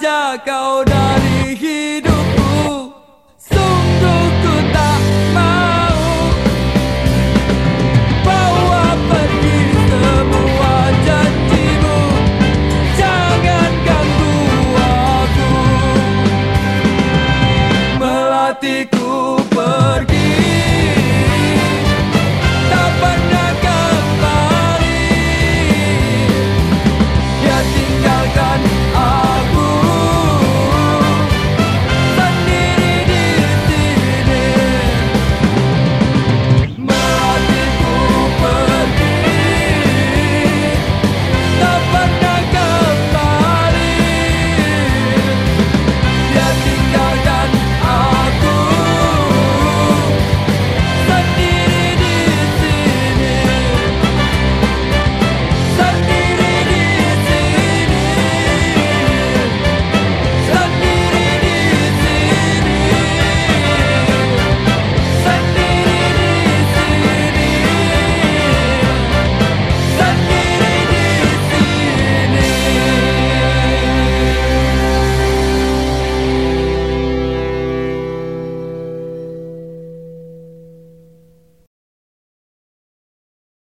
saja kau